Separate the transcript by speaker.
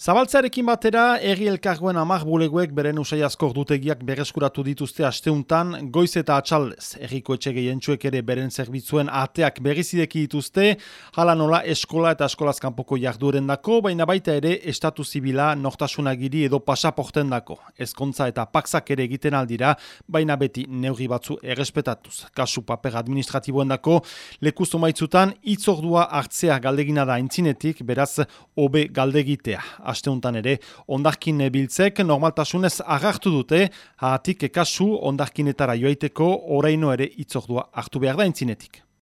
Speaker 1: Zabaltzarekin batera, erri elkargoen amak buleguek beren usai dutegiak berreskuratu dituzte asteuntan, goiz eta atxaldez. Erriko etxe gehientsuek ere beren zerbitzuen ateak berrizideki dituzte, hala nola eskola eta eskolazkanpoko jardueren dako, baina baita ere estatu zibila nortasunagiri edo pasaporten dako. Ezkontza eta paksak ere egiten aldira, baina beti neurri batzu errespetatuz. Kasu paper administratiboen dako, lekusto maitzutan, itzordua hartzea galdegina da intzinetik, beraz, obe galdegitea asteuntan ere ondarkin biltzek normaltasunez agartu dute, hatik ekasu ondarkinetara joaiteko oraino ere itzordua hartu behar da entzinetik.